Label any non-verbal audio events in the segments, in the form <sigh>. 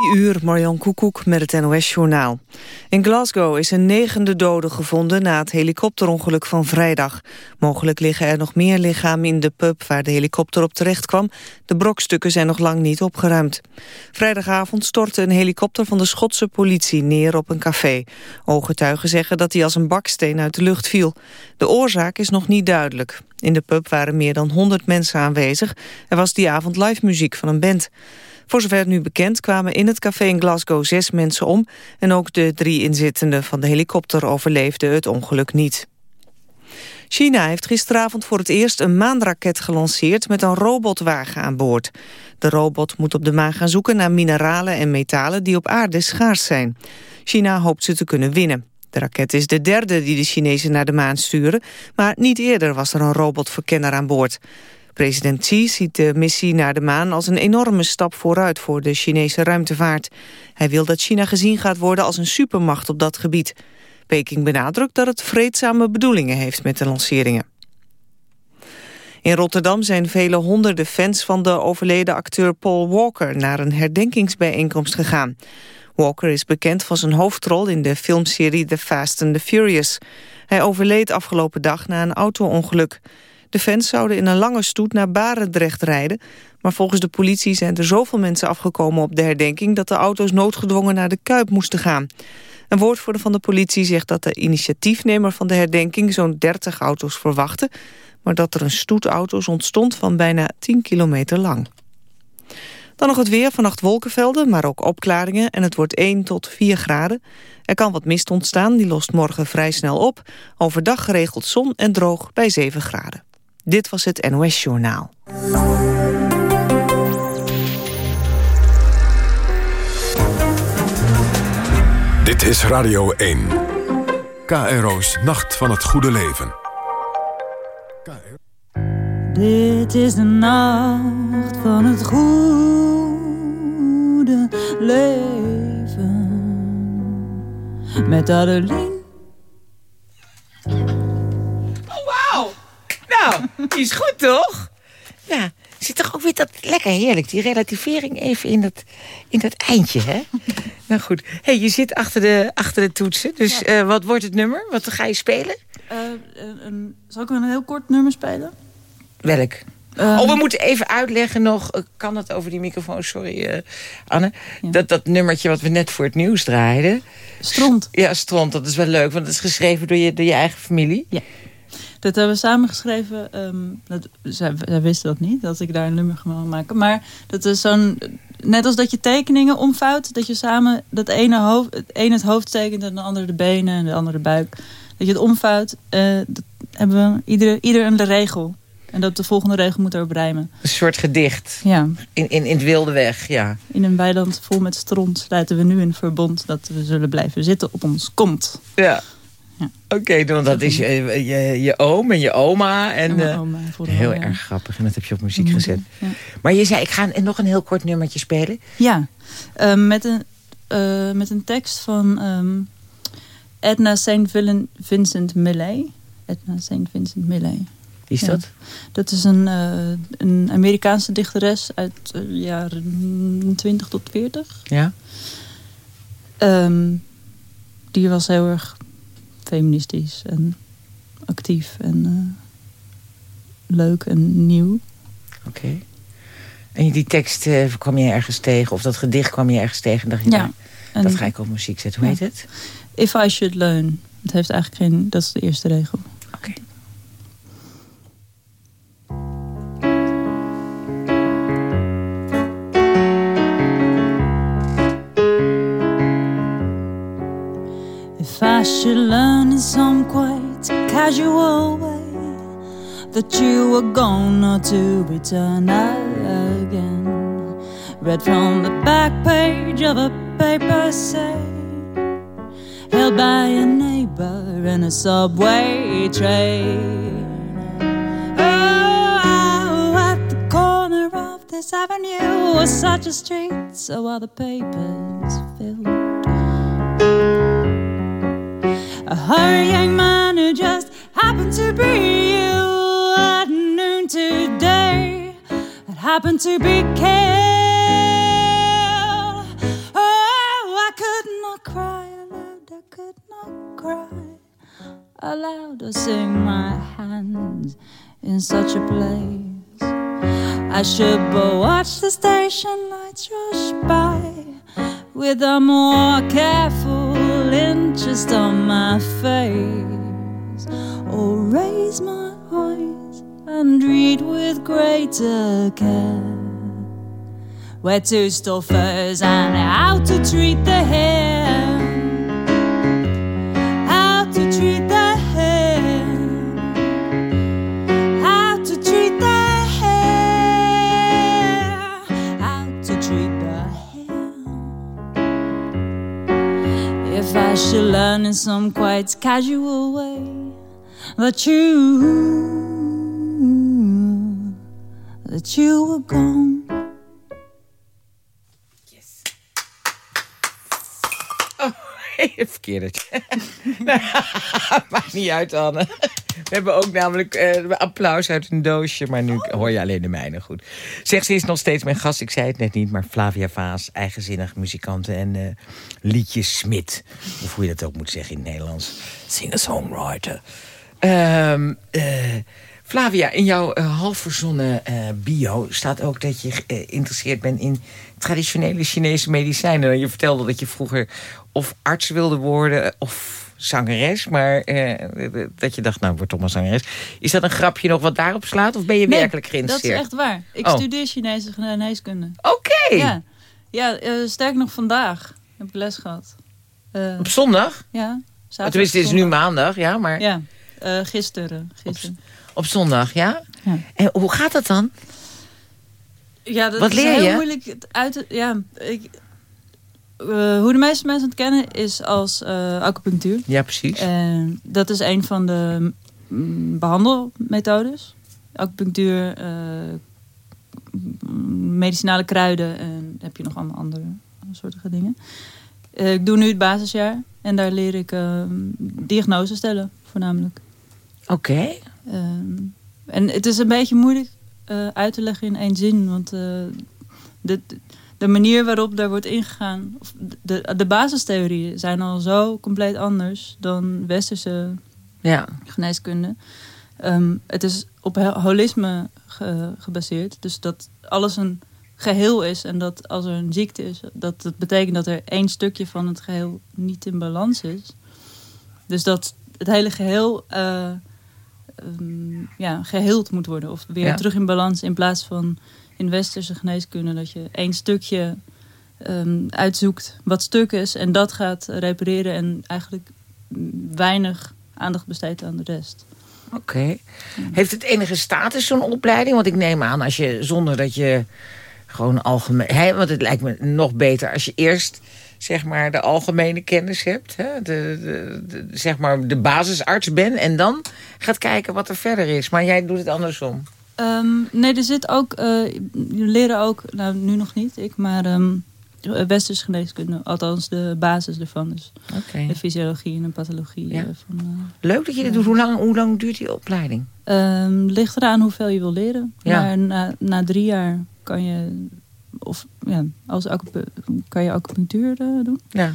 uur, Marjan Koekoek met het NOS-journaal. In Glasgow is een negende dode gevonden na het helikopterongeluk van vrijdag. Mogelijk liggen er nog meer lichamen in de pub waar de helikopter op terecht kwam. De brokstukken zijn nog lang niet opgeruimd. Vrijdagavond stortte een helikopter van de Schotse politie neer op een café. Ooggetuigen zeggen dat hij als een baksteen uit de lucht viel. De oorzaak is nog niet duidelijk. In de pub waren meer dan 100 mensen aanwezig. Er was die avond live muziek van een band. Voor zover nu bekend kwamen in het café in Glasgow zes mensen om... en ook de drie inzittenden van de helikopter overleefden het ongeluk niet. China heeft gisteravond voor het eerst een maanraket gelanceerd met een robotwagen aan boord. De robot moet op de maan gaan zoeken naar mineralen en metalen die op aarde schaars zijn. China hoopt ze te kunnen winnen. De raket is de derde die de Chinezen naar de maan sturen, maar niet eerder was er een robotverkenner aan boord. President Xi ziet de missie naar de maan als een enorme stap vooruit voor de Chinese ruimtevaart. Hij wil dat China gezien gaat worden als een supermacht op dat gebied. Peking benadrukt dat het vreedzame bedoelingen heeft met de lanceringen. In Rotterdam zijn vele honderden fans van de overleden acteur Paul Walker naar een herdenkingsbijeenkomst gegaan. Walker is bekend van zijn hoofdrol in de filmserie The Fast and the Furious. Hij overleed afgelopen dag na een auto-ongeluk. De fans zouden in een lange stoet naar Barendrecht rijden... maar volgens de politie zijn er zoveel mensen afgekomen op de herdenking... dat de auto's noodgedwongen naar de Kuip moesten gaan. Een woordvoerder van de politie zegt dat de initiatiefnemer van de herdenking... zo'n 30 auto's verwachtte... maar dat er een stoet auto's ontstond van bijna 10 kilometer lang. Dan nog het weer, vannacht wolkenvelden, maar ook opklaringen... en het wordt 1 tot 4 graden. Er kan wat mist ontstaan, die lost morgen vrij snel op. Overdag geregeld zon en droog bij 7 graden. Dit was het NOS Journaal. Dit is Radio 1. KRO's Nacht van het Goede Leven. Dit is de nacht van het goede leven. Met Adeline Nou, die is goed, toch? Ja, zit toch ook weer dat lekker heerlijk. Die relativering even in dat, in dat eindje, hè? <laughs> nou goed. hey, je zit achter de, achter de toetsen. Dus uh, wat wordt het nummer? Wat ga je spelen? Uh, een, zal ik een heel kort nummer spelen? Welk? Um, oh, we moeten even uitleggen nog. Kan dat over die microfoon? Sorry, uh, Anne. Ja. Dat, dat nummertje wat we net voor het nieuws draaiden. Stront. Ja, Stront. Dat is wel leuk, want het is geschreven door je, door je eigen familie. Ja. Dat hebben we samengeschreven. Um, dat, zij, zij, wisten dat niet, dat ik daar een nummer van maken. Maar dat is zo'n... Net als dat je tekeningen omvouwt. Dat je samen dat ene hoofd, het ene het hoofd tekent en de andere de benen en de andere de buik. Dat je het omvouwt. Uh, dat hebben we ieder, ieder een regel. En dat de volgende regel moet erop rijmen. Een soort gedicht. Ja. In, in, in het wilde weg, ja. In een weiland vol met stront sluiten we nu een verbond... dat we zullen blijven zitten op ons kont. Ja. Oké, okay, want dat is je, je, je, oom en je oma. En, en oma heel erg grappig. En dat heb je op muziek gezet. Ja. Maar je zei, ik ga nog een heel kort nummertje spelen. Ja, uh, met, een, uh, met een tekst van um, Edna St. Vincent Millay. Edna St. Vincent Millay. Wie is ja. dat? Dat is een, een Amerikaanse dichteres uit de jaren 20 tot 40. Ja. Um, die was heel erg feministisch en actief en uh, leuk en nieuw. Oké. Okay. En die tekst uh, kwam je ergens tegen, of dat gedicht kwam je ergens tegen? Dacht je, ja. Nou, dat ga ik op muziek zetten. Hoe ja. heet het? If I Should Learn. Het heeft eigenlijk geen, dat is de eerste regel. Should learn in some quite casual way that you were gone or to return again, read from the back page of a paper, say, held by a neighbor in a subway train. Oh, at the corner of this avenue was such a street, so all the papers filled. her young miner just happened to be you at noon today. It happened to be Kale. Oh, I could not cry aloud, I could not cry aloud or sing my hands in such a place. I should but watch the station lights rush by with a more careful interest on my face, or raise my eyes and read with greater care where to store furs and how to treat the hair. Should in some quite casual way that you, that you were gone. Yes. Oh, heeft Verkeerde. Maakt niet uit, Anne. We hebben ook namelijk eh, applaus uit een doosje, maar nu hoor je alleen de mijne goed. Zeg, ze is nog steeds mijn gast, ik zei het net niet, maar Flavia Vaas, eigenzinnig muzikante en uh, liedjesmid. Of hoe je dat ook moet zeggen in het Nederlands. Singer-songwriter. Ehm, eh, Flavia, in jouw uh, halfverzonnen bio staat ook dat je geïnteresseerd bent in traditionele Chinese medicijnen. Je vertelde dat je vroeger of arts wilde worden of zangeres. Maar eh, dat je dacht, nou, word toch maar zangeres. Is dat een grapje nog wat daarop slaat? Of ben je werkelijk geïnteresseerd? dat is echt waar. Ik oh. studeer Chinese geneeskunde. Oké. Ja, ja uh, sterk nog vandaag heb ik les gehad. Uh, op zondag? Ja. Zaterdag, Tenminste, het is nu maandag, ja. Maar... Ja, uh, gisteren. gisteren. Op, op, zondag, ja? ja? En hoe gaat dat dan? Ja, dat Wat is leer heel je? moeilijk uit. Ja, ik, uh, hoe de meeste mensen het kennen is als uh, acupunctuur. Ja, precies. En dat is een van de mm, behandelmethodes. Acupunctuur, uh, medicinale kruiden en heb je nog allemaal andere soorten dingen. ik doe nu het basisjaar en daar leer ik diagnose stellen voornamelijk. Oké. Okay. en het is een beetje moeilijk uit te leggen in één zin, want de, de manier waarop daar wordt ingegaan, of de, de basistheorieën zijn al zo compleet anders dan westerse ja. geneeskunde. Um, het is op holisme gebaseerd, dus dat alles een geheel is en dat als er een ziekte is, dat het betekent dat er één stukje van het geheel niet in balans is. Dus dat het hele geheel uh, um, ja, geheeld moet worden of weer Ja. terug in balans in plaats van in westerse geneeskunde dat je één stukje um, uitzoekt wat stuk is en dat gaat repareren en eigenlijk weinig aandacht besteedt aan de rest. Oké. Heeft het enige status, zo'n opleiding? Want ik neem aan, als je zonder dat je gewoon algemeen... Hè, want het lijkt me nog beter als je eerst zeg maar de algemene kennis hebt. Hè? De, de, de, zeg maar de basisarts bent en dan gaat kijken wat er verder is. Maar jij doet het andersom. Um, nee, er zit ook... Uh, leren ook, nou nu nog niet, ik, maar... Um, Westerse geneeskunde, althans de basis ervan. Dus okay. de fysiologie en de pathologie. Ja. Van, uh, Leuk dat je dat doet. Hoe lang, hoe lang duurt die opleiding? Um, ligt eraan hoeveel je wil leren. Ja. Maar na, na drie jaar kan je, of, ja, als kan je acupunctuur uh, doen. Ja.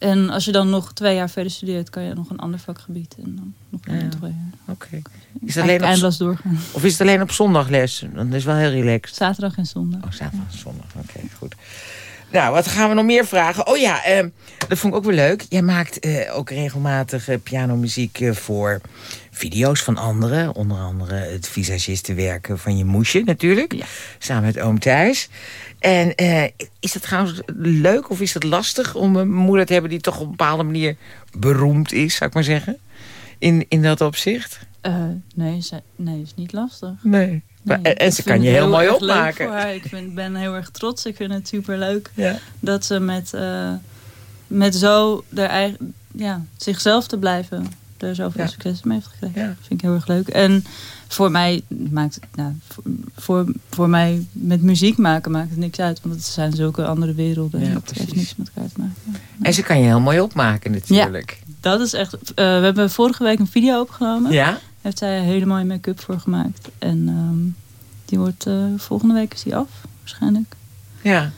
En als je dan nog twee jaar verder studeert, kan je nog een ander vakgebied. En dan nog ja. twee jaar. Oké. Is het alleen op, Eindloos doorgaan. of is het alleen op zondagles? Dat is wel heel relaxed. Zaterdag en zondag. Oh, zaterdag en zondag. Oké, goed. Nou, wat gaan we nog meer vragen? Oh ja, eh, dat vond ik ook wel leuk. Jij maakt eh, ook regelmatig eh, pianomuziek eh, voor video's van anderen. Onder andere het visagistenwerken van je moesje natuurlijk. Ja. Samen met oom Thijs. En eh, is dat trouwens leuk of is het lastig om een moeder te hebben... die toch op een bepaalde manier beroemd is, zou ik maar zeggen? In, in dat opzicht? Uh, nee, ze, nee, is niet lastig. Nee. Nee, en ze kan je heel mooi opmaken. voor haar. Ik vind, ben heel erg trots. Ik vind het super leuk Ja. dat ze met, uh, met zo haar eigen, ja, zichzelf te blijven er zoveel Ja. succes mee heeft gekregen. Ja. Vind ik heel erg leuk. En voor mij maakt nou, voor, voor, mij met muziek maken maakt het niks uit. Want het zijn zulke andere werelden. Ja, en het heeft niks met elkaar te maken. En ze kan je heel mooi opmaken natuurlijk. Dat is echt... eh, we hebben vorige week een video opgenomen. Ja? Heeft zij een hele mooie make-up voor gemaakt. En ehm, die wordt eh, volgende week is die af, waarschijnlijk. Ja.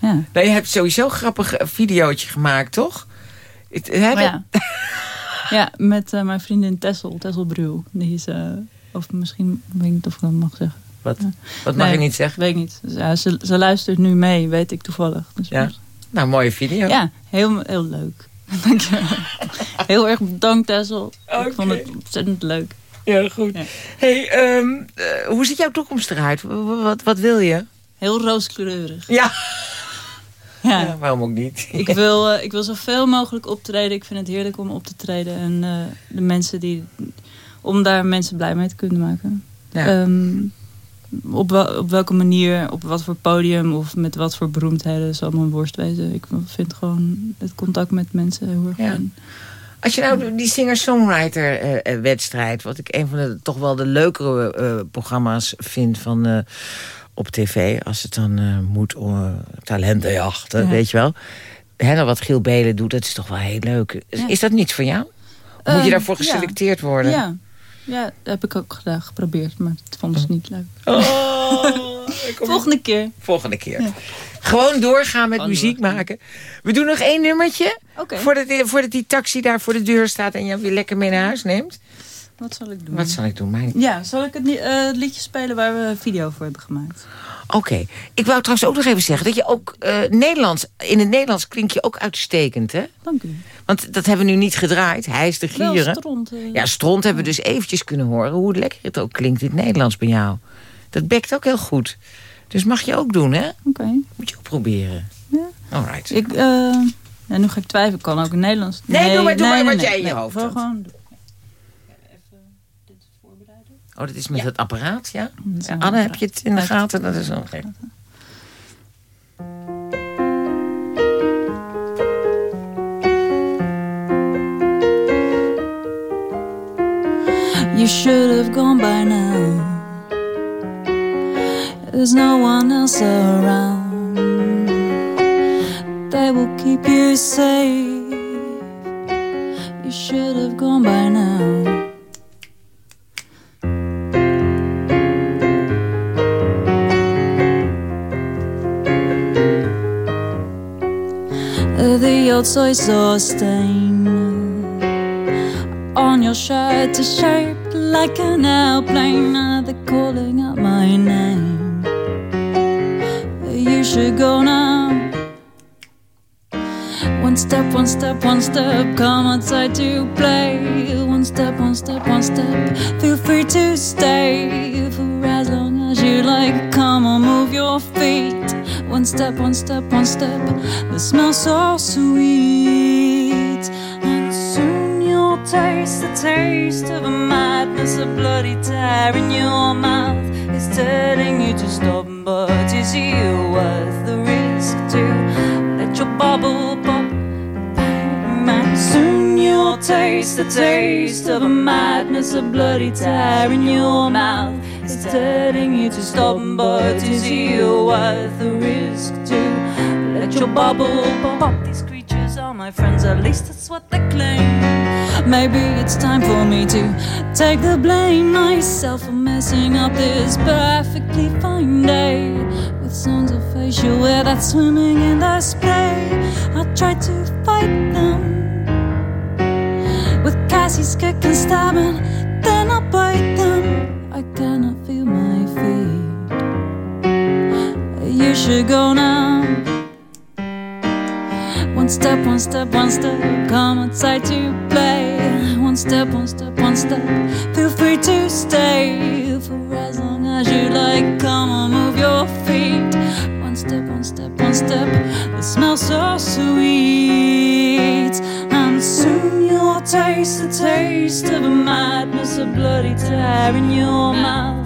Ja. Nou, je hebt sowieso een grappig videootje gemaakt, toch? Het, Maar ja. <laughs> Ja, met uh, mijn vriendin Tessel, Tessel Bruw. Die is, uh, of misschien, weet ik niet of ik dat mag zeggen. Wat, wat mag nee, je niet zeggen? Weet ik niet. Dus, ja, ze, ze luistert nu mee, weet ik toevallig. Dus ja. Nou, mooie video. Ja, heel, heel leuk. <laughs> heel erg bedankt Tessel. Okay. Ik vond het ontzettend leuk. Ja, goed. Ja. Hey, um, uh, hoe ziet jouw toekomst eruit? Wat, wat, wat wil je? Heel rooskleurig. Ja. Ja. ja. waarom ook niet? <laughs> ik, wil, uh, ik wil zoveel mogelijk optreden. Ik vind het heerlijk om op te treden. En uh, de mensen die... Om daar mensen blij mee te kunnen maken. Ja. Um, op, wel, op welke manier, op wat voor podium of met wat voor beroemdheden zal mijn worst wezen. Ik vind gewoon het contact met mensen heel erg ja. fijn. Als je nou die singer-songwriter-wedstrijd... wat ik een van de toch wel de leukere programma's vind van, op tv... als het dan uh, moet om talentenjachten, ja. weet je wel. Hè, wat Giel Belen doet, dat is toch wel heel leuk. Ja. Is dat niets voor jou? Of moet je daarvoor geselecteerd worden? Ja. Ja, dat heb ik ook gedaan, geprobeerd, maar het vonden ze niet leuk. Oh, <laughs> Volgende keer. Volgende keer. Ja. Gewoon doorgaan met muziek maken. We doen nog één nummertje. Okay. Voordat, voordat die taxi daar voor de deur staat en je weer lekker mee naar huis neemt. Wat zal ik doen? Wat zal ik doen? Mijn... Ja, zal ik het, uh, het, liedje spelen waar we een video voor hebben gemaakt? Oké. Okay. Ik wou trouwens ook nog even zeggen dat je ook uh, Nederlands... In het Nederlands klink je ook uitstekend, hè? Dank u. Want dat hebben we nu niet gedraaid. Hij is de gieren. Wel stront, uh, ja, stront hebben we dus eventjes kunnen horen... hoe lekker het ook klinkt in het Nederlands bij jou. Dat bekt ook heel goed. Dus mag je ook doen, hè? Oké. Okay. Moet je ook proberen. Ja. Alright. Ik, uh, ja, nu ga ik twijfelen. kan ook in Nederlands. Nee, nee doe maar, doe nee, maar wat nee, jij in je hoofd nee, hebt. Gewoon... Oh, dat is met ja. het apparaat, ja? Ja Anne, heb je het in de gaten? Dat is wel gek. You should have gone by now. There's no one else around. They will keep you safe. You should have gone by now. Sauce stain on your shirt is shaped like an airplane. They're calling out my name. You should go now. One step, one step, one step. Come outside to play. One step, one step, one step. Feel free to stay for as long as you like. Come on, move your feet. One step, one step, one step. The smell so sweet, and soon you'll taste the taste of a madness, a bloody tear in your mouth. It's telling you to stop, but is it worth the risk to let your bubble pop? And soon you'll taste the taste of a madness, a bloody tear in your mouth. It's telling you to stop, but is it worth the risk to let your bubble pop? These creatures are my friends, at least that's what they claim. Maybe it's time for me to take the blame myself for messing up this perfectly fine day with sons of facial hair that's swimming in the spray. I try to fight them with Cassie's kick and stabbing, then I bite them. Should go now. One step, one step, one step. Come outside to play. One step, one step, one step. Feel free to stay for as long as you like. Come on, move your feet. One step, one step, one step. It smells so sweet. And soon you'll taste the taste of a madness, a bloody tear in your mouth.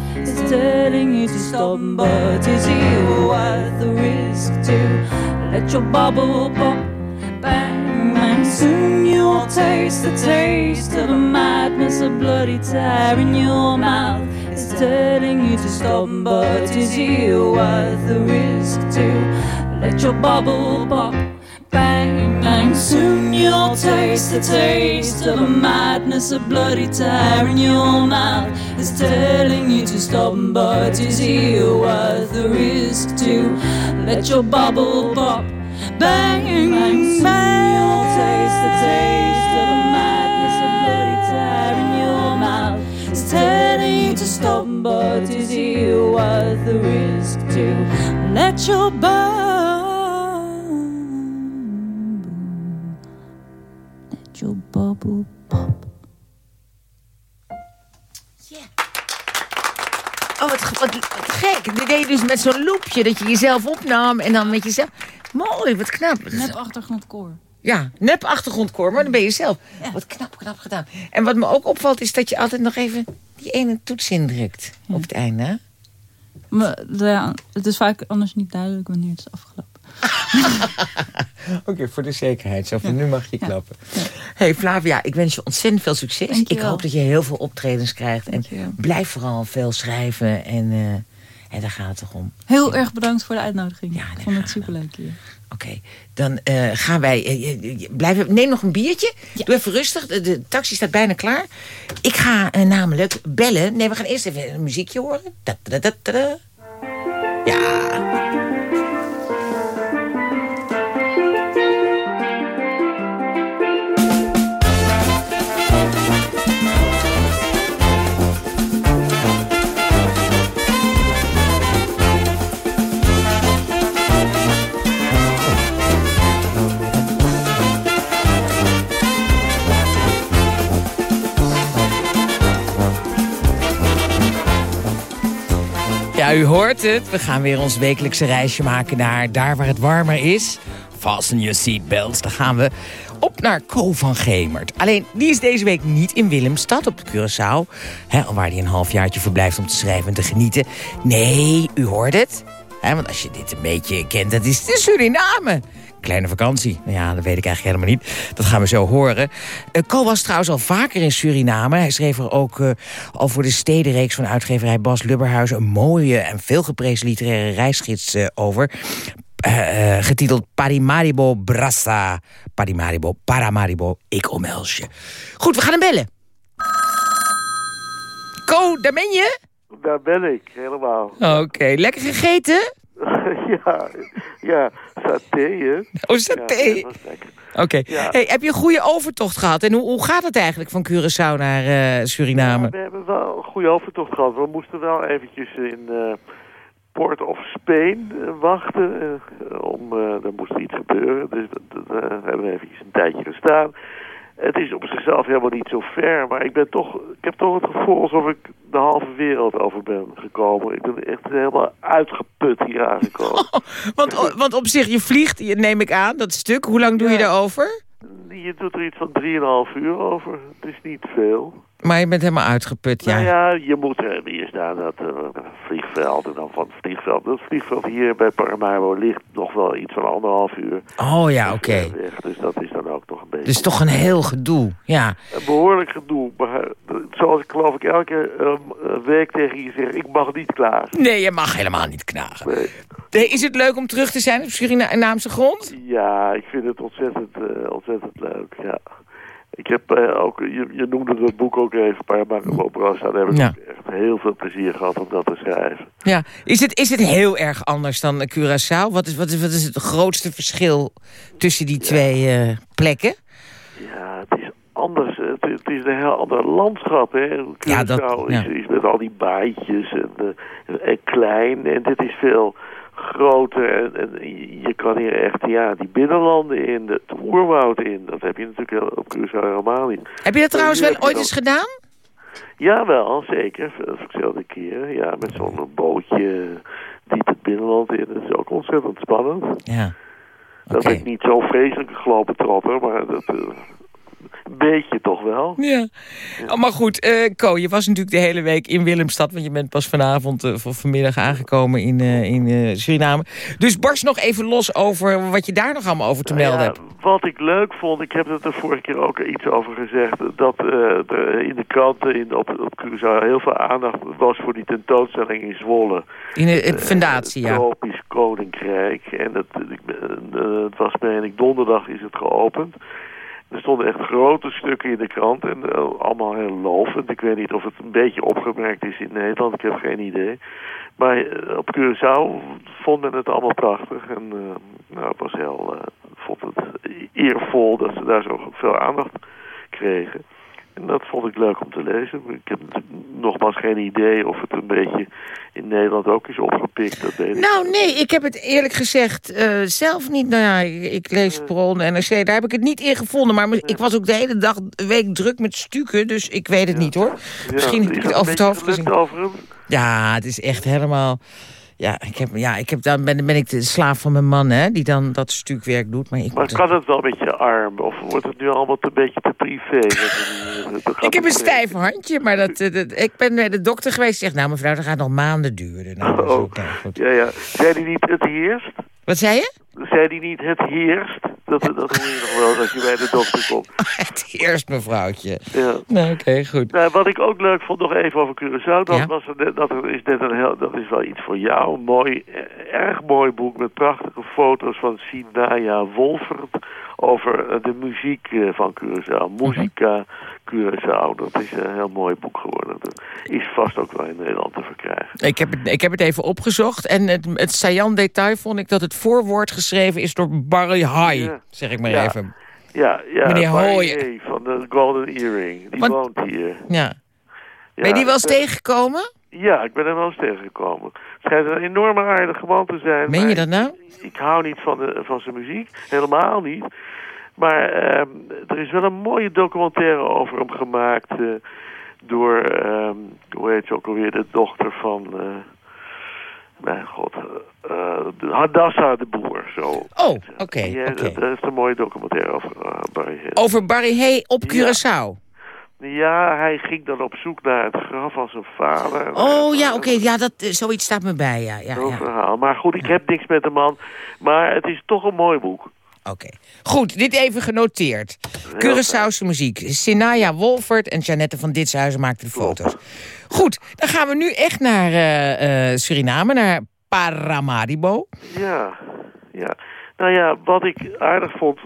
Telling you to stop, but is it worth the risk to let your bubble pop? Bang, bang. Soon you'll taste the taste of a madness, a bloody tear in your mouth. It's telling you to stop, but is it worth the risk to let your bubble pop? Bang, bang. Soon you'll taste the taste of a madness, a bloody tear in your mouth. It's telling you to stop, but is it worth the risk to let your bubble pop? Bang, bang, bang. You'll taste the taste of a madness. A bloody tear in your mouth. It's telling you to stop, but is it worth the risk to let your bubble, your bubble pop? Oh, wat, wat, wat gek. Dit deed je dus met zo'n loopje dat je jezelf opnam en dan met jezelf... Mooi, wat knap. Nep achtergrondkoor. Ja, nep achtergrondkoor, maar dan ben je zelf. Wat knap, knap gedaan. En wat me ook opvalt is dat je altijd nog even die ene toets indrukt op het einde. Maar ja, het is vaak anders niet duidelijk wanneer het is afgelopen. <laughs> Oké, voor de zekerheid. Zo van, nu mag je klappen. hey, Flavia, ik wens je ontzettend veel succes. Ik hoop dat je heel veel optredens krijgt. En Dankjewel. blijf vooral veel schrijven. En, eh, en daar gaat het toch om. Heel erg bedankt voor de uitnodiging. Ja, nee, ik vond het superleuk hier. Oké, dan eh, gaan wij... eh, blijven, neem nog een biertje. Doe even rustig. De, de taxi staat bijna klaar. Ik ga namelijk bellen. Nee, we gaan eerst even een muziekje horen. Da, da, da, da, da. Ja. U hoort het. We gaan weer ons wekelijkse reisje maken naar daar waar het warmer is. Fasten your seatbelts. Dan gaan we op naar Co van Gemert. Alleen, die is deze week niet in Willemstad op de Curaçao. Hè, waar hij een halfjaartje verblijft om te schrijven en te genieten. Nee, u hoort het. Want als je dit een beetje kent, dat is de Suriname. Kleine vakantie. Nou ja, dat weet ik eigenlijk helemaal niet. Dat gaan we zo horen. Uh, Co was trouwens al vaker in Suriname. Hij schreef er ook eh, al voor de stedenreeks van uitgeverij Bas Lubberhuis... een mooie en veelgeprezen literaire reisgids eh, over. Getiteld Parimaribo Brassa. Parimaribo, Paramaribo, ik omhels je. Goed, we gaan hem bellen. Co, daar ben je? Daar ben ik, helemaal. Oké, lekker gegeten? <laughs> ja, ja, saté, hè? Oh, saté. Ja. Oké. Ja. Hey, heb je een goede overtocht gehad? En hoe, hoe gaat het eigenlijk van Curaçao naar eh, Suriname? Ja, we hebben wel een goede overtocht gehad. We moesten wel eventjes in eh, Port of Spain eh, wachten. om, er moest iets gebeuren. Dus dat, eh, hebben we eventjes een tijdje gestaan. Het is op zichzelf helemaal niet zo ver, maar ik ben toch, ik heb toch het gevoel alsof ik de halve wereld over ben gekomen. Ik ben echt helemaal uitgeput hier aangekomen. <laughs> Want, want op zich, je vliegt, neem ik aan, dat stuk. Hoe lang doe je daarover? Je doet er iets van 3,5 uur over. Het is niet veel. Maar je bent helemaal uitgeput, ja. Nou ja, je moet er eerst naar dat eh, vliegveld en dan van het vliegveld. Dat vliegveld hier bij Paramaribo ligt nog wel iets van anderhalf uur Oh ja, oké. ver weg. Dus dat is dan ook nog een beetje Dus toch een heel gedoe, ja. een behoorlijk gedoe. Maar eh, zoals ik geloof ik elke eh, week tegen je zeg, ik mag niet klagen. Nee, je mag helemaal niet knagen. Nee. Is het leuk om terug te zijn op Surinaamse grond? Ja, ik vind het ontzettend, eh, ontzettend leuk, ja. Ik heb eh, ook, je, je noemde dat boek ook even, Paramaribo Brassa. Daar heb ik Ja. echt heel veel plezier gehad om dat te schrijven. Ja. Is het, is het heel erg anders dan Curaçao? Wat is, wat, is, wat is het grootste verschil tussen die twee eh, plekken? Ja, het is anders. Het, is- het is een heel ander landschap. Hè. Ja, dat- Curaçao is, is met al die baaitjes en, eh, en klein. En dit is veel groter. En, en je kan hier echt ja, die binnenlanden in, het oerwoud in. Dat heb je natuurlijk op Curaçao helemaal niet. Heb je dat trouwens wel ooit eens gedaan? Jawel, zeker. Ver- Verschillende keren. Ja, met zo'n bootje diep het binnenland in. Dat is ook ontzettend spannend. Ja. Dat ik niet zo vreselijk gelopen trotter, maar dat... eh, beetje toch wel. Ja. Oh, maar goed, eh Co, je was natuurlijk de hele week in Willemstad... want je bent pas vanavond of vanmiddag aangekomen in, eh, in eh, Suriname. Dus barst nog even los over wat je daar nog allemaal over te Nou melden ja, hebt. Wat ik leuk vond, ik heb het er vorige keer ook iets over gezegd... dat eh, er in de kranten in, op, op Curaçao heel veel aandacht was voor die tentoonstelling in Zwolle. In de eh, fundatie, Het ja. Tropisch Koninkrijk. En dat, eh, het was, meen ik, donderdag is het geopend. Er stonden echt grote stukken in de krant en eh, allemaal heel lovend. Ik weet niet of het een beetje opgemerkt is in Nederland, ik heb geen idee. Maar eh, op Curaçao vonden het allemaal prachtig. En eh, nou, eh, vond het eervol dat ze daar zo veel aandacht gekregen. En dat vond ik leuk om te lezen. Ik heb nogmaals geen idee of het een beetje in Nederland ook is opgepikt. Dat ik Nou, nee, ik heb het eerlijk gezegd eh, zelf niet. Nou ja, ik, ik lees Bron en NRC, daar heb ik het niet in gevonden. Maar ik was ook de hele dag, week druk met stukken, dus ik weet het niet hoor. Ja, Misschien heb ik het over het hoofd gezien. over hem? Ja, het is echt helemaal... Ja, ik heb, ja, ik heb, dan ben, ben ik de slaaf van mijn man, hè, die dan dat stukwerk doet. Maar ik, Maar kan het wel een beetje arm? Of wordt het nu allemaal een beetje te privé? Gaat ik heb een stijf handje, maar dat, eh, dat, ik ben bij de dokter geweest. Zegt, nou mevrouw, dat gaat nog maanden duren. Nou, Oh. ook, nou. Ja, ja. Zei die niet het heerst? Wat zei je? Zei die niet het heerst? Dat, dat hoor je nog wel als je bij de dokter komt. <laughs> Het eerst, mevrouwtje. Ja. Nou, oké, goed. Nou, wat ik ook leuk vond, nog even over Curaçao, dat, Ja. was er dat er is net een heel, dat is wel iets voor jou, een mooi, eh, erg mooi boek met prachtige foto's van Sinaya Wolfert over eh, de muziek eh, van Curaçao, Musica Curaçao. Dat is een heel mooi boek geworden. Dat is vast ook wel in Nederland te verkrijgen. Ik heb, het, ik heb het even opgezocht. En het, het saillant detail vond ik dat het voorwoord geschreven is door Barry Hay. Ja. Zeg ik maar Ja. even. Ja, ja Meneer. Hay van de Golden Earring, die Want- woont hier. Ja. Ja, ben je die wel eens eh, tegengekomen? Ja, ik ben er wel eens tegengekomen. Het schijnt een enorme aardige man te zijn. Meen je dat nou? Ik hou niet van, de, van zijn muziek, helemaal niet. Maar ehm, er is wel een mooie documentaire over hem gemaakt... eh, door, ehm, hoe heet ze ook alweer, de dochter van... eh, mijn god, eh, de Hadassa de Boer, zo. Oh, oké. Ja, oké. dat, is een mooie documentaire over uh, Barry Hay. Over Barry Hay op. Curaçao. Ja, hij ging dan op zoek naar het graf van zijn vader. Oh ja, oké. Ja, dat, eh, zoiets staat me bij. Ja, ja, Zo'n verhaal. Maar goed, ik heb niks met de man. Maar het is toch een mooi boek. Oké. Goed, dit even genoteerd. Curaçaose muziek. Sinaya Wolfert en Janette van Ditshuizen maakten de foto's. Goed, dan gaan we nu echt naar eh, Suriname, naar Paramaribo. Ja, ja. Nou ja, wat ik aardig vond,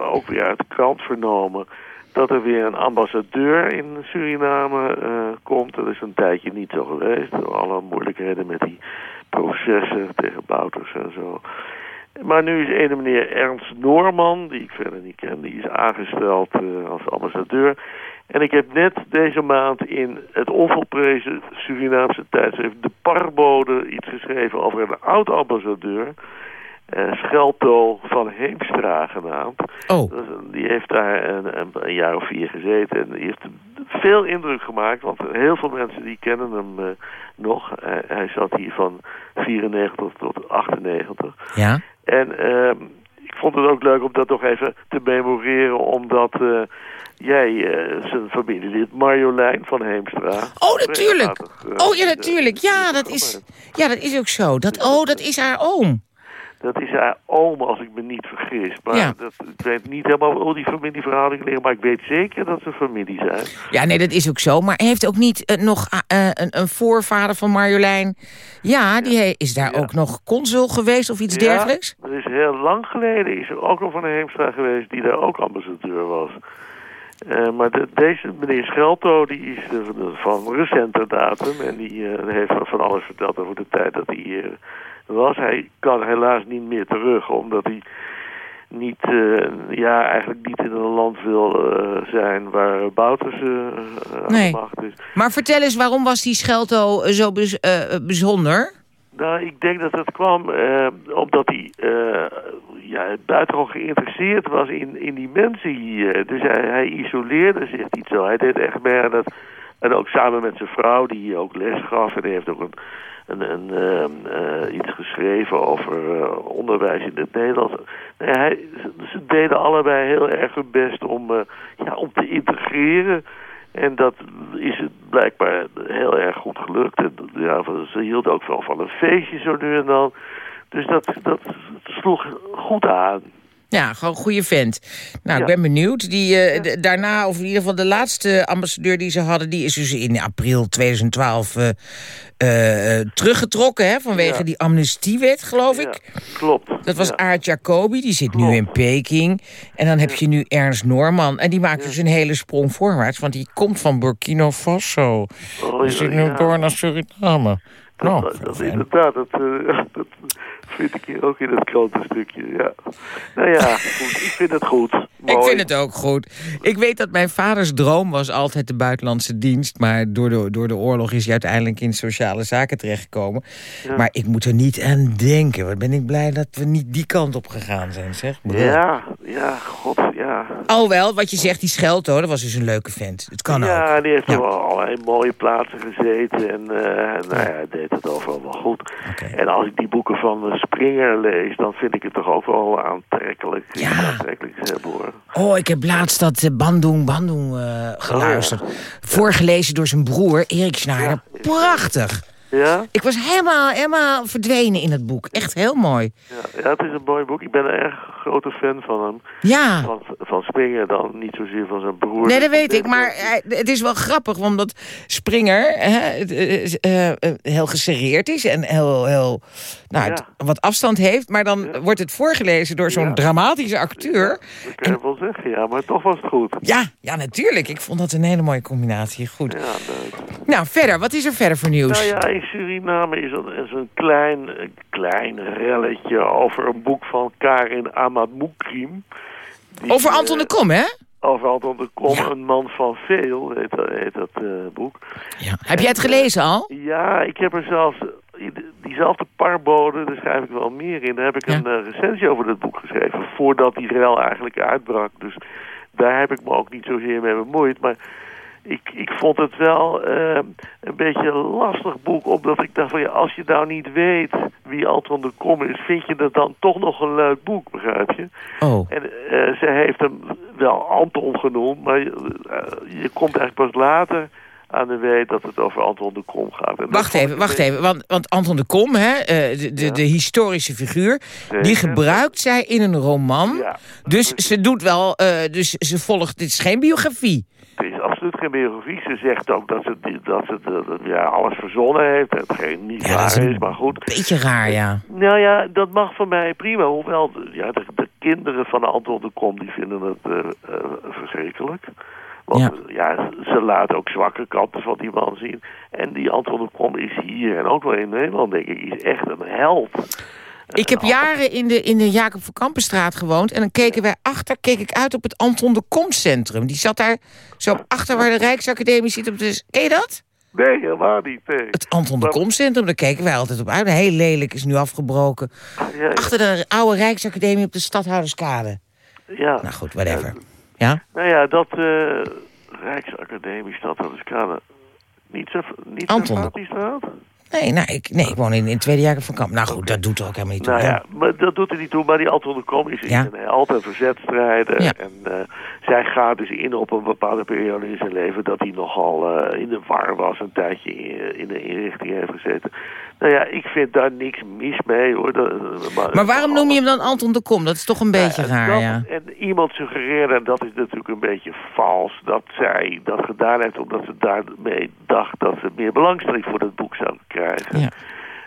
ook weer uit de krant vernomen... dat er weer een ambassadeur in Suriname eh, komt. Dat is een tijdje niet zo geweest. Door alle moeilijkheden met die processen tegen Bouters en zo. Maar nu is ene meneer Ernst Noorman, die ik verder niet ken... die is aangesteld eh, als ambassadeur... En ik heb net deze maand in het onvolprezen Surinaamse tijdschrift De Parbode iets geschreven over een oud-ambassadeur, eh, Schelto van Heemstra genaamd. Oh, Die heeft daar een, een, een jaar of vier gezeten en die heeft veel indruk gemaakt, want heel veel mensen die kennen hem eh, nog. Hij- hij zat hier van 94 tot 98. ja. En ehm, ik vond het ook leuk om dat nog even te memoreren, omdat eh, jij eh, zijn familielid Marjolein van Heemstra... Oh, natuurlijk. eh, Oh, ja, natuurlijk. Ja, dat is, ja, dat is ook zo. Dat, oh, dat is haar oom. Dat is haar oom, als ik me niet vergis. Maar Ja. dat, ik weet niet helemaal hoe die familieverhoudingen liggen, maar ik weet zeker dat ze familie zijn. Ja, nee, dat is ook zo. Maar heeft ook niet eh, nog eh, een, een voorvader van Marjolein... Ja, die is daar Ja. ook nog consul geweest of iets dergelijks? Er is heel lang geleden is er ook nog van Heemstra geweest die daar ook ambassadeur was. Eh, maar de- deze meneer Schelto die is eh, van recente datum en die eh, heeft van alles verteld over de tijd dat hij hier was. Hij kan helaas niet meer terug omdat hij niet, eh, ja, eigenlijk niet in een land wil eh, zijn waar Bouters eh eh, aan Nee. de macht is. Maar vertel eens, waarom was die Schelto zo bez- bijzonder? Nou, ik denk dat het kwam omdat hij ja, buitengewoon geïnteresseerd was in, in die mensen hier. Dus hij, hij isoleerde zich niet zo. Hij deed echt mee aan dat... En ook samen met zijn vrouw, die ook les gaf. En hij heeft ook een, een, een, ehm, eh, iets geschreven over eh, onderwijs in het Nederlands. Hij, ze, ze deden allebei heel erg hun best om, eh, ja, om te integreren. En dat is het blijkbaar heel erg goed gelukt. En ja, ze hielden ook wel van een feestje zo nu en dan. Dus dat, dat sloeg goed aan. Ja, gewoon een goede vent. Nou, ik ben benieuwd. Die, eh, daarna, of in ieder geval de laatste ambassadeur die ze hadden... die is dus in april 2012 eh, eh, teruggetrokken... Hè, vanwege Ja. die amnestiewet, geloof ik. Klopt. Dat was. Aart Jacobi, die zit nu in Peking. En dan heb je nu Ernst Noorman. En die maakt dus een hele sprong voorwaarts... want die komt van Burkina Faso. Oh, Die zit nu door naar Suriname. Dat, Oh, dat, dat inderdaad, dat, <laughs> dat vind ik hier ook in het krantenstukje, ja. Nou ja, goed, ik vind het goed. <laughs> Ik Mooi. vind het ook goed. Ik weet dat mijn vaders droom was altijd de buitenlandse dienst. Maar door de, door de oorlog is hij uiteindelijk in sociale zaken terechtgekomen. Ja. Maar ik moet er niet aan denken. Wat ben ik blij dat we niet die kant op gegaan zijn, zeg. Ja, ja, god, ja. Alhoewel, wat je zegt, die Schelto, dat was dus een leuke vent. Het kan ook. ja, die heeft Ja. op allerlei mooie plaatsen gezeten. En eh, nou ja, hij deed het overal wel goed. En als ik die boeken van Springer lees, dan vind ik het toch ook wel aantrekkelijk. Ja. Aantrekkelijk hoor. Oh, ik heb laatst dat eh, Bandung Bandung eh, geluisterd. Voorgelezen door zijn broer, Erik Schneider. Ja. Prachtig. Ja? Ik was helemaal, helemaal verdwenen in het boek. Echt heel mooi. Ja, ja, het is een mooi boek. Ik ben een erg grote fan van hem. Ja. Van, van Springer dan, niet zozeer van zijn broer. Nee, dat weet ik. Maar hij- het is wel grappig, omdat Springer hè, eh, eh, heel geserreerd is en heel, heel nou, wat afstand heeft. Maar dan Ja. wordt het voorgelezen door zo'n dramatische acteur. Dat kan je wel zeggen, ja. Maar toch was het goed. Ja, ja, natuurlijk. Ik vond dat een hele mooie combinatie. Goed. Ja. Nou, verder. Wat is er verder voor nieuws? Nou ja, Suriname is er een klein, klein relletje over een boek van Karin Amadmoukrim. Over Anton de eh, Kom, hè? Over Anton de Kom, Ja. een man van veel, heet, dat- heet dat eh, boek. Ja. Heb jij het gelezen al? Ja, ik heb er zelfs eh, diezelfde parbode, daar schrijf ik wel meer in. Daar heb ik Ja. een eh, recensie over dat boek geschreven, voordat die rel eigenlijk uitbrak. Dus daar heb ik me ook niet zozeer mee bemoeid. Maar ik, ik vond het wel eh, een beetje een lastig boek, omdat ik dacht van ja, als je nou niet weet wie Anton de Kom is, vind je dat dan toch nog een leuk boek, begrijp je? Oh. En eh, ze heeft hem wel Anton genoemd, maar je, eh, je komt eigenlijk pas later aan de weet dat het over Anton de Kom gaat. En Wacht even, wacht even. Want, want Anton de Kom, hè, de, de, Ja. de historische figuur... die gebruikt zij in een roman. Ja, Dus ze doet wel... dus ze volgt... Dit is geen biografie. Geen biografie. Ze zegt ook dat ze, dat ze dat, ja, alles verzonnen heeft. Het geen niet Ja, waar is maar goed. Beetje raar, ja. Nou ja, dat mag van mij prima. Hoewel, de- ja, de, de kinderen van Anton de Kom, die vinden het eh, eh, verschrikkelijk. Want Ja. eh, ja, ze laten ook zwakke kanten van die man zien. En die Anton de Kom is hier, en ook wel in Nederland denk ik, is echt een held. Ik heb jaren in de, in de Jacob van Kampenstraat gewoond... en dan keken wij achter, keek ik uit op het Anton de Kom Centrum. Die zat daar zo achter waar de Rijksacademie zit. Op de, ken je dat? Nee, helemaal niet. Nee. Het Anton de Kom Centrum, daar keken wij altijd op uit. Heel lelijk, is nu afgebroken. Ja, Achter de oude Rijksacademie op de Stadhouderskade. ja. Nou goed, whatever. Ja? Nou ja, dat eh Rijksacademie stad, dat is kader. Niet zo, niet Anton. zo? Nee, nou, ik, nee, ik woon in, in het tweede jaar van Kamp. Nou goed, dat doet er ook helemaal niet toe. Nou ja, maar dat doet er niet toe. Maar die Anton de Kom is Ja. een altijd verzetstrijder. Ja. En eh, zij gaat dus in op een bepaalde periode in zijn leven... dat hij nogal eh, in de war was, een tijdje in, in de inrichting heeft gezeten. Nou ja, ik vind daar niks mis mee, hoor. Dat- Maar waarom noem je hem dan Anton de Kom? Dat is toch een beetje Ja, raar, dat- ja. En iemand suggereerde, en dat is natuurlijk een beetje vals... dat zij dat gedaan heeft omdat ze daarmee dacht... dat ze meer belangstelling voor dat boek zou krijgen. Ja.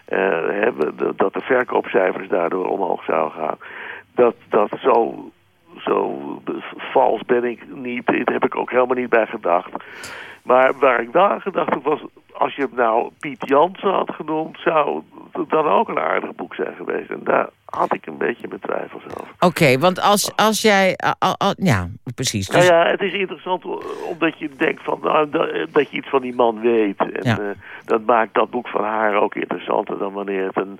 Eh, dat de verkoopcijfers daardoor omhoog zouden gaan. Dat, dat zo, zo vals ben ik niet. Daar heb ik ook helemaal niet bij gedacht. Maar waar ik wel aan gedacht heb was... als je hem nou Piet Jansen had genoemd... zou het dan ook een aardig boek zijn geweest. En daar had ik een beetje mijn twijfels over. Oké, want als, als jij... ja, precies. Dus, Nou ja, het is interessant o- omdat je denkt van, nou, dat, dat je iets van die man weet. En Ja. eh, dat maakt dat boek van haar ook interessanter dan wanneer het een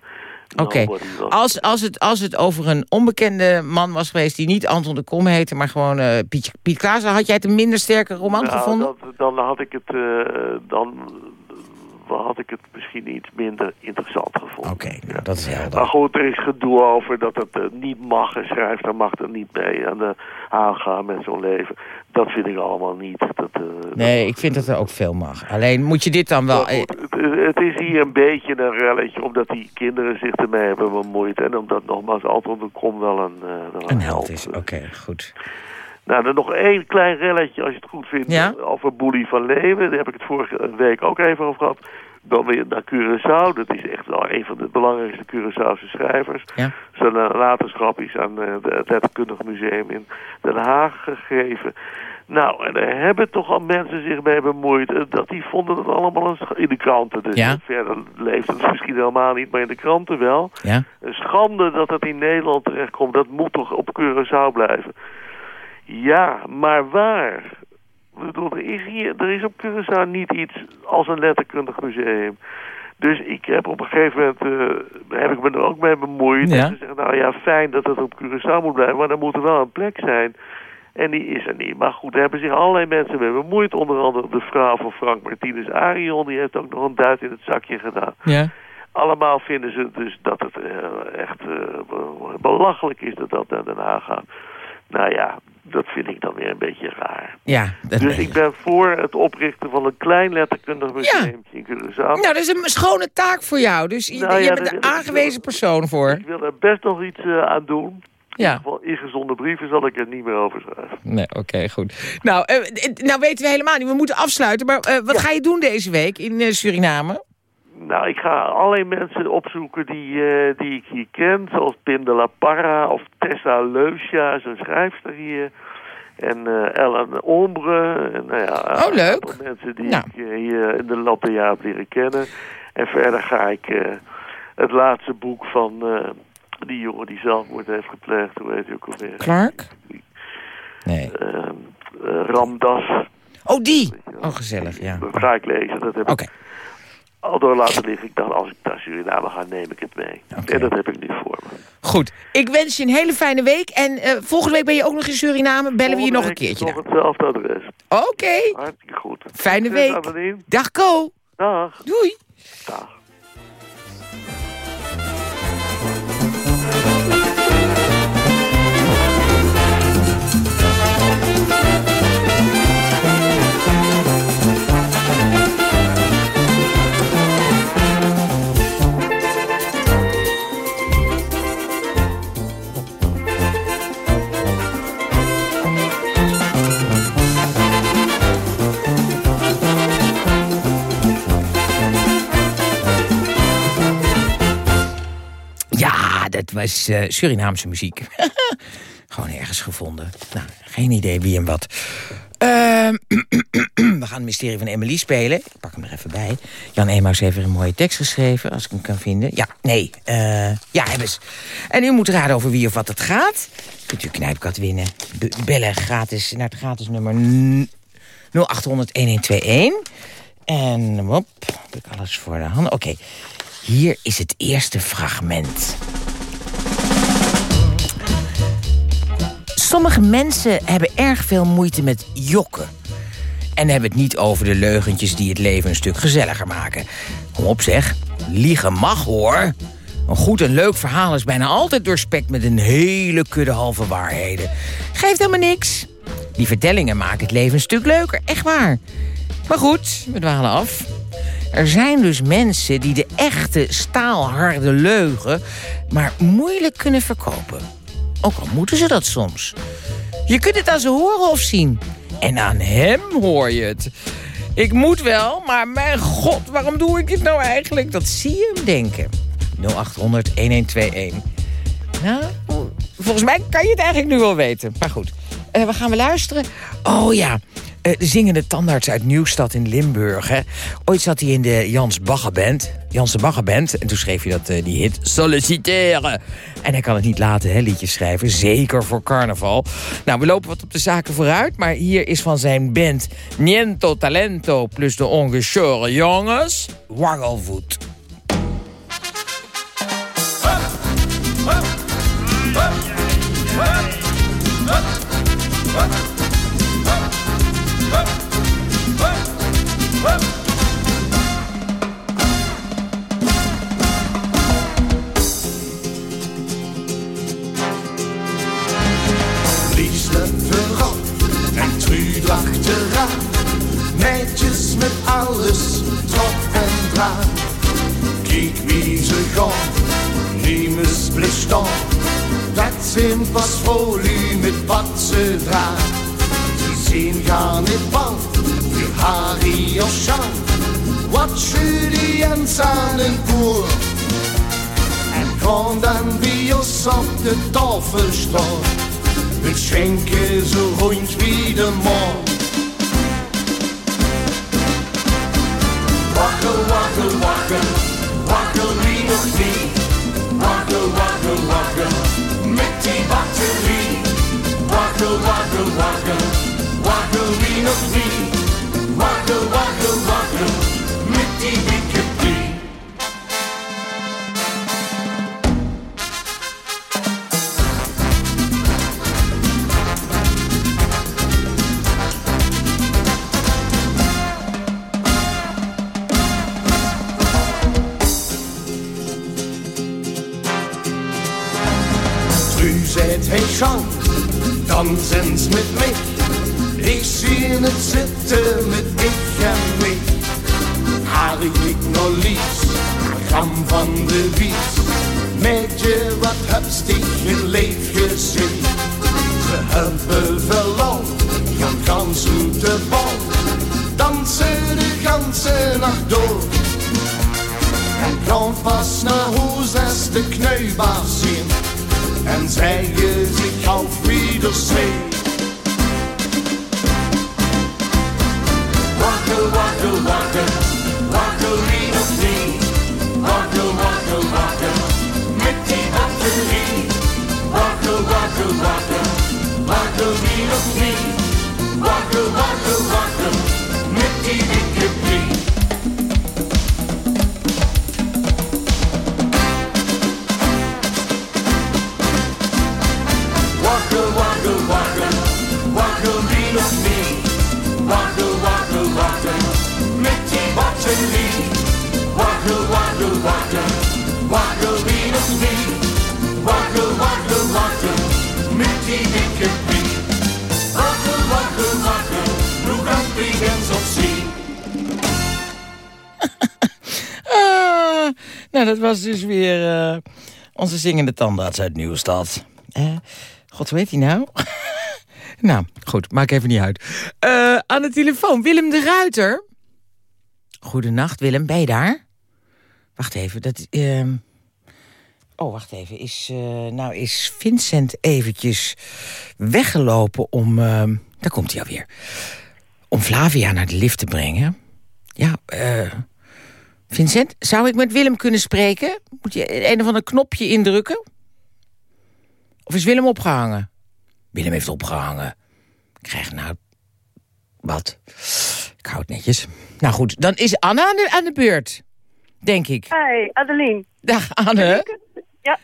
Oké, nobody was. als, als, het, als het over een onbekende man was geweest... die niet Anton de Kom heette, maar gewoon eh, Piet, Piet Klaassen... had jij het een minder sterke roman Nou, gevonden? dat- dan had ik het, eh, dan had ik het misschien iets minder interessant gevonden. Oké, nou, dat is Maar helder. goed, er is gedoe over dat het eh, niet mag. Een schrijver mag er niet mee aan de aangaan met zo'n leven. Dat vind ik allemaal niet. Dat, eh, Nee, ik vind dat er ook veel mag. Alleen moet je dit dan wel... Maar goed, het, het is hier een beetje een relletje, omdat die kinderen zich ermee hebben bemoeid. En omdat nogmaals Anton de Kom wel een, eh, wel een held is. Oké, goed. Nou, dan nog één klein relletje, als je het goed vindt, Ja? over Boelie van Leeuwen. Daar heb ik het vorige week ook even over gehad. Dan weer naar Curaçao. Dat is echt wel een van de belangrijkste Curaçaose schrijvers. Ja. Zijn nalatenschap is aan eh, het Letterkundig Museum in Den Haag gegeven. Nou, en daar hebben toch al mensen zich mee bemoeid. Eh, Dat die vonden het allemaal een in de kranten. Dus Ja. verder leeft het misschien helemaal niet, maar in de kranten wel. Ja? Een schande dat het in Nederland terechtkomt. Dat moet toch op Curaçao blijven. Ja, maar waar? Ik bedoel, er is, hier, er is op Curaçao niet iets als een letterkundig museum. Dus ik heb op een gegeven moment eh, heb ik me er ook mee bemoeid. Ja. En ze zeggen, nou ja, fijn dat het op Curaçao moet blijven, maar er moet er wel een plek zijn. En die is er niet. Maar goed, daar hebben zich allerlei mensen mee bemoeid. Onder andere de vrouw van Frank Martinez Arion. Die heeft ook nog een duit in het zakje gedaan. Ja. Allemaal vinden ze dus dat het eh, echt eh, be- belachelijk is dat dat naar Den Haag gaat. Nou ja, dat vind ik dan weer een beetje raar. Ja, dat Dus ik ben voor het oprichten van een klein letterkundig museum in Curaçao. Nou, dat is een schone taak voor jou. Dus je, Nou ja, je bent dat- aangewezen persoon voor. Ik wil er best nog iets eh, aan doen. In Ja. geval ingezonde brieven zal ik er niet meer over schrijven. Nee, oké, goed. Nou, eh, eh, nou weten we helemaal niet. We moeten afsluiten. Maar wat ga je doen deze week in Suriname? Nou, ik ga allerlei mensen opzoeken die, eh, die ik hier ken. Zoals Pim de la Parra of Tessa Leusja, zo'n schrijfster hier. En eh, Ellen Ombre. En, nou ja, Oh, leuk. Mensen die Nou. ik eh, hier in de loop der jaren heb leren kennen. En verder ga ik het laatste boek van die jongen die zelfmoord heeft gepleegd. Hoe heet hij ook alweer? Clark? Nee. Eh, eh, Ramdas. Oh, die! Oh, gezellig, ja. Dat ga ik lezen. Dat heb Oké. ik al door laten liggen. Ik dacht, als ik naar Suriname ga, neem ik het mee. En dat heb ik nu voor me. Goed. Ik wens je een hele fijne week. En eh, volgende week ben je ook nog in Suriname. Bellen we je nog een keertje Nog hetzelfde adres. Oké. Hartstikke goed. Fijne week. Dag, Ko. Dag. Doei. Dag. Was eh, Surinaamse muziek. <laughs> Gewoon ergens gevonden. Nou, geen idee wie en wat. Ehm, <clears throat> we gaan het mysterie van Emily spelen. Ik pak hem er even bij. Jan Emaus heeft er een mooie tekst geschreven, als ik hem kan vinden. Ja, nee. eh, ja, hebben ze. En u moet raden over wie of wat het gaat. Kunt u knijpkat winnen. Be- bellen gratis naar het gratis nummer 0800 1121. En hop, heb ik alles voor de hand. Oké, hier is het eerste fragment. Sommige mensen hebben erg veel moeite met jokken. En hebben het niet over de leugentjes die het leven een stuk gezelliger maken. Kom op zeg, liegen mag hoor. Een goed en leuk verhaal is bijna altijd doorspekt met een hele kudde halve waarheden. Geeft helemaal niks. Die vertellingen maken het leven een stuk leuker, echt waar. Maar goed, we dwalen af. Er zijn dus mensen die de echte staalharde leugen... maar moeilijk kunnen verkopen. Ook al moeten ze dat soms. Je kunt het aan ze horen of zien. En aan hem hoor je het. Ik moet wel, maar mijn god, waarom doe ik dit nou eigenlijk? Dat zie je hem denken. 0800 1121. Nou, volgens mij kan je het eigenlijk nu wel weten. Maar goed, Eh waar gaan we luisteren? Oh ja, eh, de zingende tandarts uit Nieuwstad in Limburg. Hè. Ooit zat hij in de Jans Bagger Band. Jans de Bagger Band. En toen schreef hij dat, eh, die hit Solliciteren. En hij kan het niet laten, hè, liedjes schrijven. Zeker voor carnaval. Nou, we lopen wat op de zaken vooruit. Maar hier is van zijn band Niento Talento... plus de ongeschoren jongens... Waggelvoet. Bang, voor Harry of Jean. Wat Juliens aan boer. En gaan dan bij ons op de tafel staan. mit Schenke so rund wie der Mond. Wackel, wackel, wackel, wackel wie noch nie. Wackel, wackel, wackel, mit die Batterie. Wackel, wackel, wackel, wie noch nie. Wacke, wacke, wacke mit die dicke er Brie. Hey, schau, dann sind's mit mich. Liefst, gram van de wies. Met je wat ich in leef gezien. Ze hebben verloofd, gaan uit de bal. Dansen de ganze nacht door. En kwam pas naar huis als de kneubars zien. En zeggen zich auf Wiedersehen. Nou, dat was dus weer eh, onze zingende tandarts uit Nieuwstad. Eh, God, heet hij nou? <laughs> nou, goed, maak even niet uit. Eh, aan de telefoon, Willem de Ruiter. Goedenacht, Willem, ben je daar? Wacht even, dat... ehm Oh, wacht even. Is, nou, is Vincent eventjes weggelopen om... ehm, daar komt hij alweer. Om Flavia naar de lift te brengen. Ja, eh... Vincent, zou ik met Willem kunnen spreken? Moet je een of ander knopje indrukken? Of is Willem opgehangen? Willem heeft opgehangen. Ik krijg nou... Wat? Ik hou het netjes. Nou goed, dan is Anne aan de, aan de beurt. Denk ik. Hi, Adeline. Dag Anne. Ja.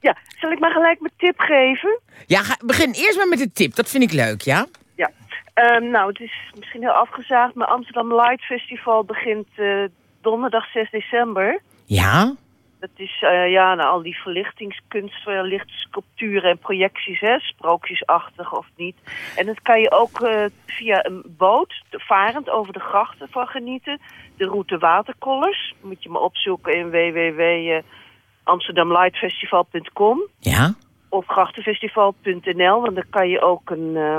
ja, zal ik maar gelijk mijn tip geven? Ja, ga, begin eerst maar met de tip. Dat vind ik leuk, ja? Ja. Ehm, nou, het is misschien heel afgezaagd, maar Amsterdam Light Festival begint eh, donderdag 6 december. Ja? Dat is eh, ja, nou, al die verlichtingskunst, eh, lichtsculpturen en projecties, hè, sprookjesachtig of niet. En dat kan je ook eh, via een boot, de- varend over de grachten van genieten. De route Waterkollers, moet je maar opzoeken in www.amsterdamlightfestival.com Ja? of grachtenfestival.nl, want dan kan je ook een, eh,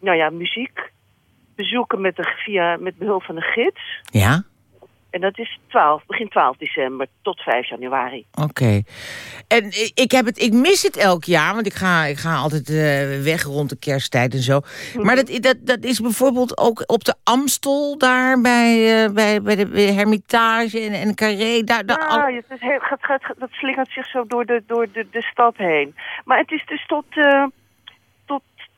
nou ja, muziek bezoeken met, de, via, met behulp van een gids. Ja? En dat is 12, begin 12 december tot 5 januari. Oké. En ik, heb het, ik mis het elk jaar, want ik ga, ik ga altijd eh, weg rond de kersttijd en zo. Maar dat, dat, dat is bijvoorbeeld ook op de Amstel daar bij, eh, bij, bij de Hermitage en, en Carré. Daar, daar, Ah, ja, het is heel, gaat, gaat, dat slingert zich zo door de, door de, de stad heen. Maar het is dus tot, eh, tot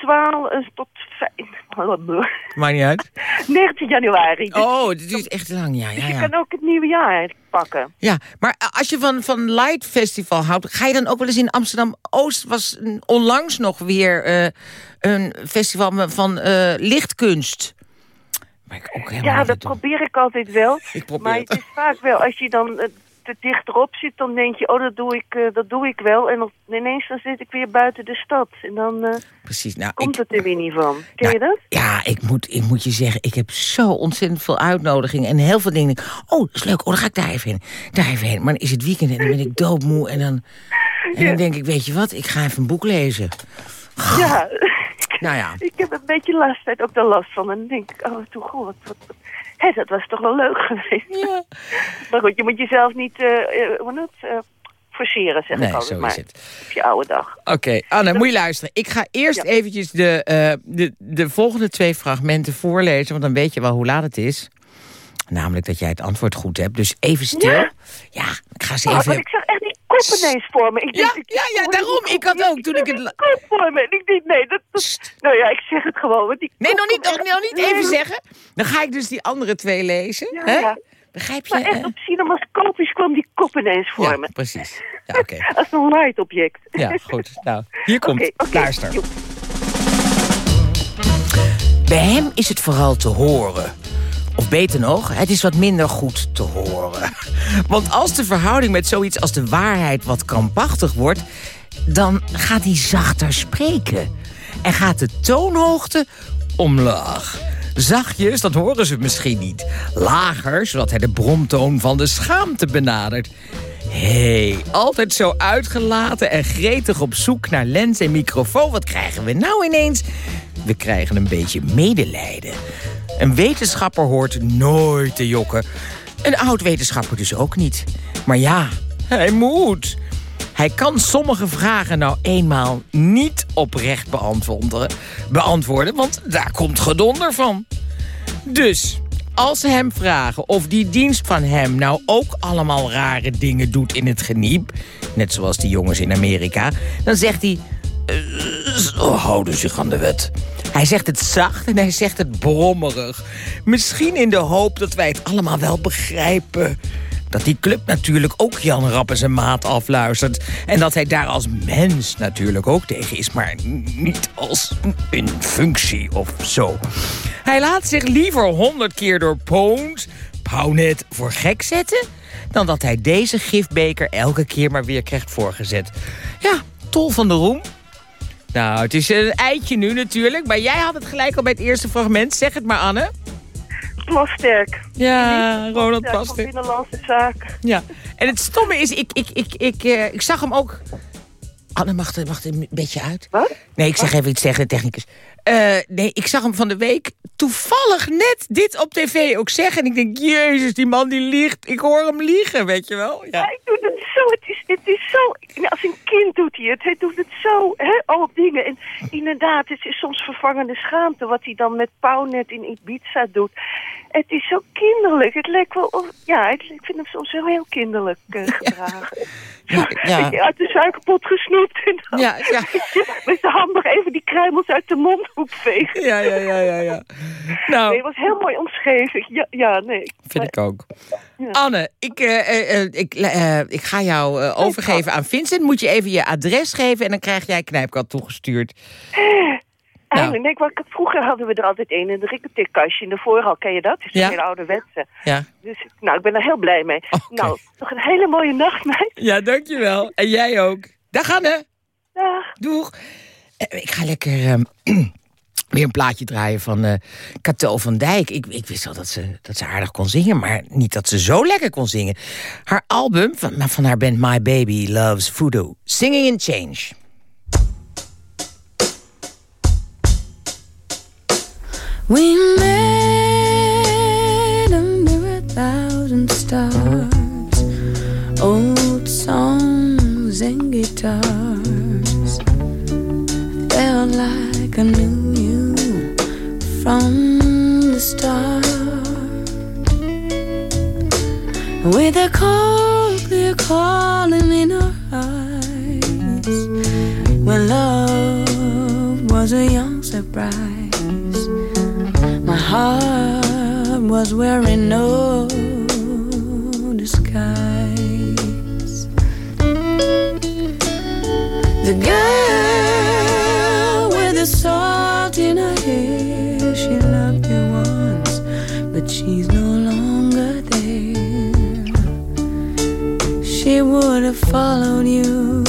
12, eh, tot 5, Maakt niet uit. <laughs> 19 januari. Dus, Oh, het duurt echt lang, ja. dus ja, je ja. kan ook het nieuwe jaar pakken. ja maar als je van, van Light Festival houdt, ga je dan ook wel eens in Amsterdam-Oost... was onlangs nog weer eh, een festival van eh, lichtkunst. Maar ik ook helemaal Ja, dat probeer ik altijd wel. Ik probeer Maar het is vaak wel, als je dan te dichterop zit, dan denk je, oh, dat doe ik, eh, dat doe ik wel. En dan, ineens dan zit ik weer buiten de stad. En dan eh, Precies, nou, komt ik, het er weer niet van. Ken je Nou, dat? Ja, ik moet, ik moet je zeggen, ik heb zo ontzettend veel uitnodigingen en heel veel dingen. Oh, dat is leuk. Oh, dan ga ik daar even heen. Daar even heen. Maar dan is het weekend en dan ben ik <laughs> doodmoe. En dan, en dan denk ik, weet je wat, ik ga even een boek lezen. Ja. Nou ja. <laughs> ik heb een beetje last, tijd ook de last van. En dan denk ik, oh, toe, wat, wat, wat- Hé, dat was toch wel leuk <laughs> geweest. Ja. Maar goed, je moet jezelf niet, eh, eh, hoe eh, forceren, zeg Nee, ik altijd zo is maar. het. Op je oude dag. Oké, Anne, moet je luisteren. Ik ga eerst Ja. eventjes de, de, de volgende twee fragmenten voorlezen... want dan weet je wel hoe laat het is. Namelijk dat jij het antwoord goed hebt. Dus even stil. Ja, Ja? ik ga ze Oh, even... ik kop ineens voor me. Ik Ja, ik- ja, ja, daarom. Ik had ook, toen ik het la- kop voor me. En ik dacht, nee, dat, dat- Nou ja, ik zeg het gewoon. Want die Nee, nog niet, nog, nog niet even zeggen. Dan ga ik dus die andere twee lezen. Ja, hè? ja. Begrijp je? Maar echt op cinemascopisch kwam die kop ineens voor ja, me. precies. Ja, oké. <laughs> Als een light object. Ja, goed. Nou, hier komt. Oké, oké. Luister. Joep. Bij hem is het vooral te horen. Of beter nog, het is wat minder goed te horen. <laughs> Want als de verhouding met zoiets als de waarheid wat krampachtig wordt... dan gaat hij zachter spreken. En gaat de toonhoogte omlaag. Zachtjes, dat horen ze misschien niet. Lager, zodat hij de bromtoon van de schaamte benadert. Hé, hey, altijd zo uitgelaten en gretig op zoek naar lens en microfoon. Wat krijgen we nou ineens? We krijgen een beetje medelijden. Een wetenschapper hoort nooit te jokken. Een oud-wetenschapper dus ook niet. Maar ja, hij moet. Hij kan sommige vragen nou eenmaal niet oprecht beantwoorden, beantwoorden want daar komt gedonder van. Dus, als ze hem vragen of die dienst van hem nou ook allemaal rare dingen doet in het geniep... net zoals die jongens in Amerika, dan zegt hij... "Eh, houden zich aan de wet. Hij zegt het zacht en hij zegt het brommerig. Misschien in de hoop dat wij het allemaal wel begrijpen. Dat die club natuurlijk ook Jan Rappen zijn maat afluistert. En dat hij daar als mens natuurlijk ook tegen is, maar niet als een functie of zo. Hij laat zich liever honderd keer door Poont, Pauwnet voor gek zetten... dan dat hij deze gifbeker elke keer maar weer krijgt voorgezet. Ja, tol van de roem. Nou, het is een eitje nu natuurlijk, maar jij had het gelijk al bij het eerste fragment. Zeg het maar, Anne. Plasterk. Ja, Ronald Ja, van. Binnenlandse Zaken. Ja, en het stomme is, ik, ik, ik, ik, eh, ik zag hem ook... Anne, mag er, mag er een beetje uit? Wat? Nee, ik zeg even iets tegen de technicus. Eh, nee, ik zag hem van de week toevallig net dit op tv ook zeggen. En ik denk, jezus, die man die liegt. Ik hoor hem liegen, weet je wel? Ja, Ja. ik doe het zo. Het is, het is zo. Als een kind doet hij het. Hij doet het zo. Hè, al dingen. En inderdaad, het is soms vervangende schaamte. Wat hij dan met Pauwnet in Ibiza doet. Het is zo kinderlijk. Het lijkt wel. Of, ja, het- ik vind hem soms wel heel kinderlijk eh, gedragen. Ja, ja. Uit <laughs> de suikerpot gesnoept. En dan Ja, ja. <laughs> met zijn hand nog even die kruimels uit de mondhoek vegen. Ja, ja, ja, ja, ja. Nee, Nou, het was heel mooi omschreven. Ja, ja nee. vind ik ook. Ja. Anne, ik, eh, eh, ik, ik ga jou overgeven aan Vincent. Moet je even je adres geven en dan krijg jij knijpkat toegestuurd. Eigenlijk, nee, want vroeger hadden we er altijd een in de rikketekkastje in de voorhal. Ken je dat? Is Ja. een hele ouderwetse. Ja, Dus nou, ik ben er heel blij mee. Nou, nog een hele mooie nacht, meid. ja dankjewel. En jij ook. Dag Anne. Dag. Doeg. Eh, Ik ga lekker ehm, <clears throat> weer een plaatje draaien van eh Cato van Dijk. Ik, ik wist wel dat ze, dat ze aardig kon zingen, maar niet dat ze zo lekker kon zingen. Haar album van, van haar band My Baby Loves Voodoo. Singing in Change. We made a thousand stars, old songs and guitars. Felt like I knew you from the start. With a cold, clear calling in our eyes, when love was a young surprise. Heart was wearing no disguise. The girl with the salt in her hair, she loved you once, but she's no longer there. She would have followed you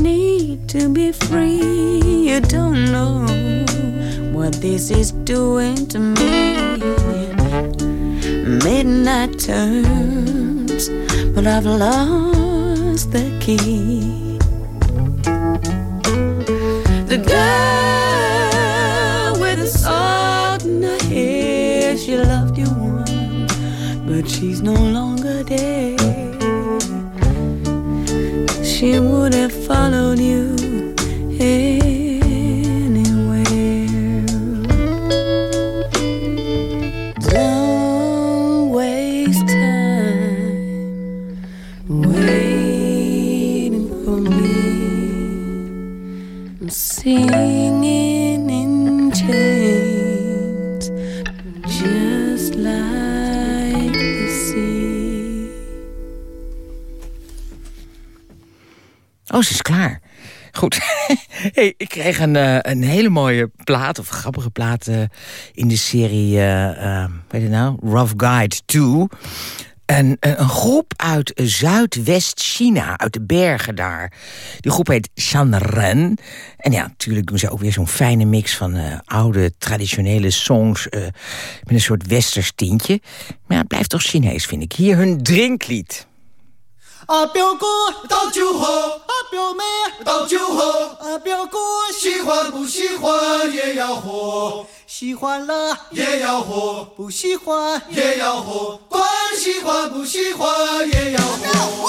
need to be free. You don't know what this is doing to me. Midnight turns, but I've lost the key. The girl with the salt in her hair, she loved you once, but she's no longer She would have followed you anywhere. Don't waste time waiting for me. I'm ik kreeg een, eh, een hele mooie plaat, of grappige plaat... eh, in de serie, eh eh, weet je nou, Rough Guide 2. En eh, een groep uit Zuidwest-China, uit de bergen daar. Die groep heet Shanren. En ja, natuurlijk doen ze ook weer zo'n fijne mix van oude traditionele songs... met een soort westers tintje. Maar ja, het blijft toch Chinees, vind ik. Hier hun drinklied. 啊，表哥倒酒喝，啊，表妹倒酒喝，啊，表哥喜欢不喜欢也要喝，喜欢了也要喝，不喜欢也要喝，管喜欢不喜欢也要喝。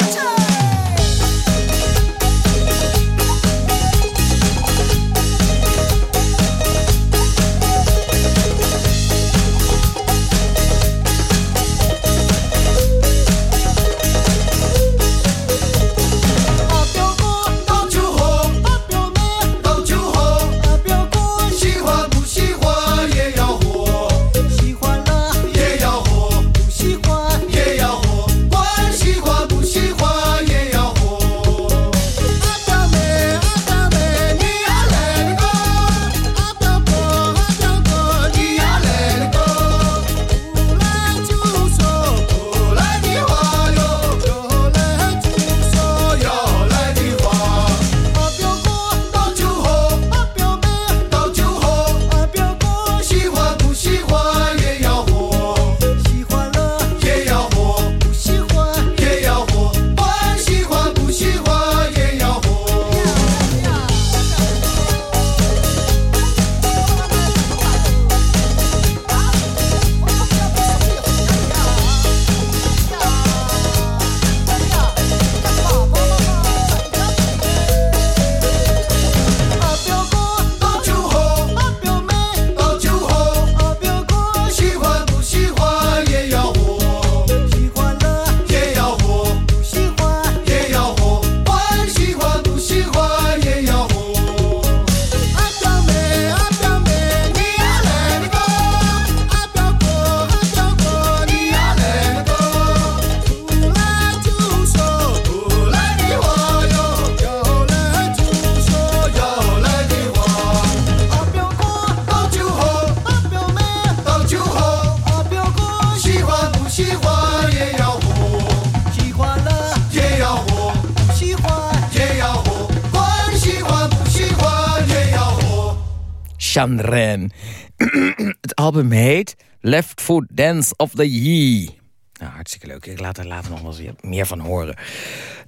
<clears throat> Het album heet Left Foot Dance of the Yee. Nou, hartstikke leuk. Ik laat er later nog wel eens meer van horen.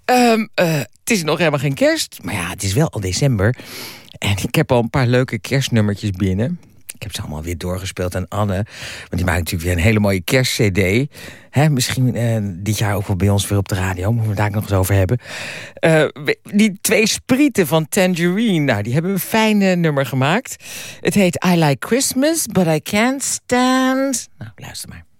Ehm, eh, het is nog helemaal geen kerst. Maar ja, het is wel al december. En ik heb al een paar leuke kerstnummertjes binnen. Ik heb ze allemaal weer doorgespeeld aan Anne. Want die maakt natuurlijk weer een hele mooie kerstcd. Hè, misschien eh, dit jaar ook wel bij ons weer op de radio. Moeten we daar nog eens over hebben. Eh, die twee sprieten van Tangerine. Nou, die hebben een fijn eh, nummer gemaakt. Het heet I Like Christmas, but I Can't Stand... Nou, luister maar.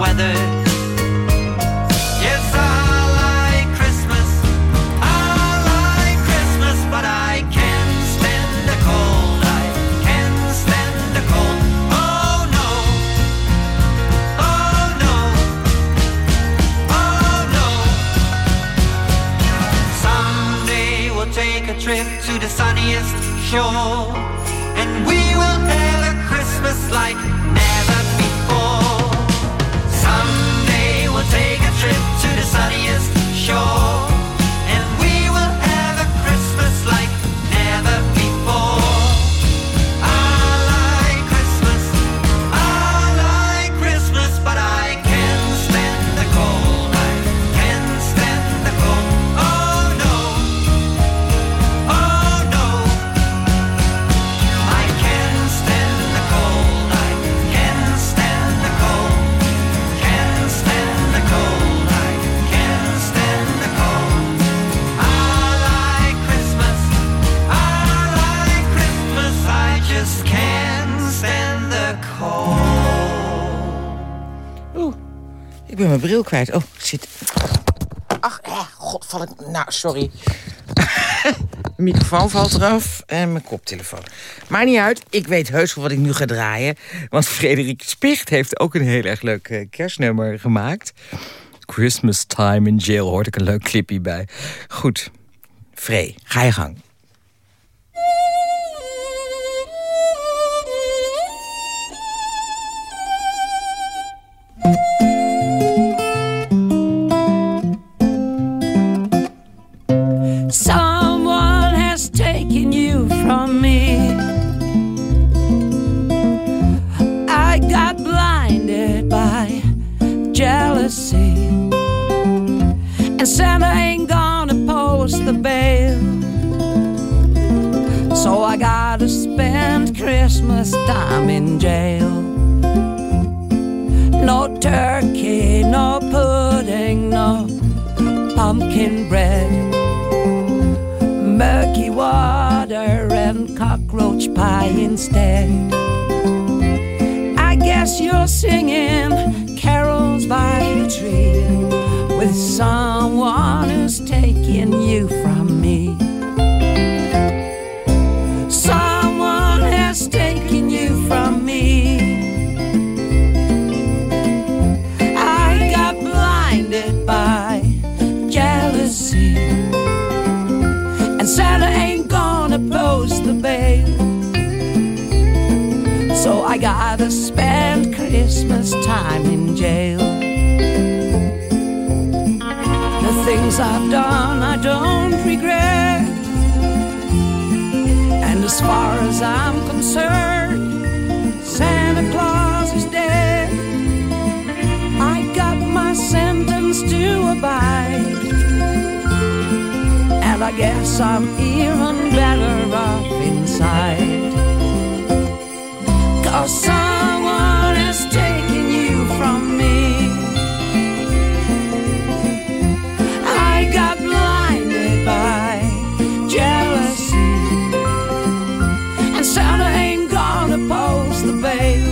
weather. Bril kwijt. Oh, zit... Ach, eh, god, val ik... Nou, sorry. <laughs> Mijn microfoon valt eraf en mijn koptelefoon. Maar niet uit, ik weet heus wel wat ik nu ga draaien. Want Frederik Spicht heeft ook een heel erg leuk eh, kerstnummer gemaakt. Christmas Time in Jail, hoort ik een leuk clipje bij. Goed, Free, ga je gang. Got blinded by jealousy. And Santa ain't gonna post the bail. So I gotta spend Christmas time in jail. No turkey, no pudding, no pumpkin bread murky water and cockroach pie instead. Guess you're singing carols by the tree with someone who's taking you from So spend Christmas time in jail. The things I've done, I don't regret. And as far as I'm concerned, Santa Claus is dead. I got my sentence to abide. And I guess I'm even better off inside. Cause someone is taking you from me. I got blinded by jealousy. And Santa ain't gonna post the bail.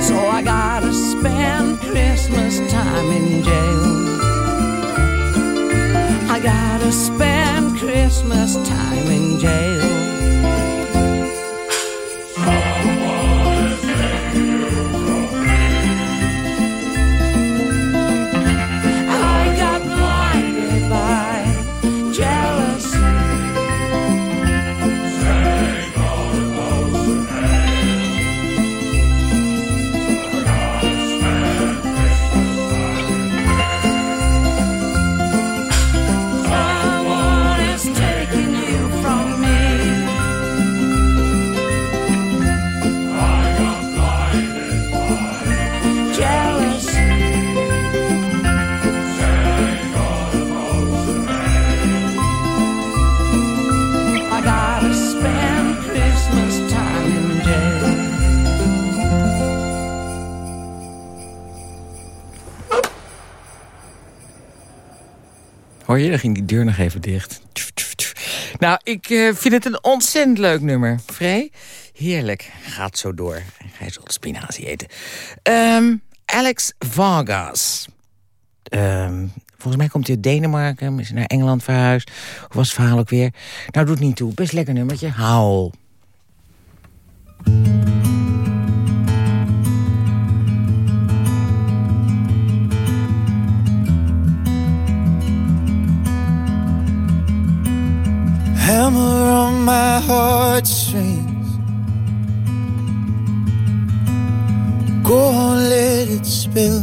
So I gotta spend Christmas time in jail. I gotta spend Christmas time ging die deur nog even dicht. Nou, ik eh, vind het een ontzettend leuk nummer. Vrij? Heerlijk. Gaat zo door. Hij zal spinazie eten. Ehm, Alex Vargas. Ehm, volgens mij komt hij uit Denemarken. Is naar Engeland verhuisd. Hoe was het verhaal ook weer? Nou, doet niet toe. Best lekker nummertje. Howl. Hammer on my heartstrings. Go on, let it spill.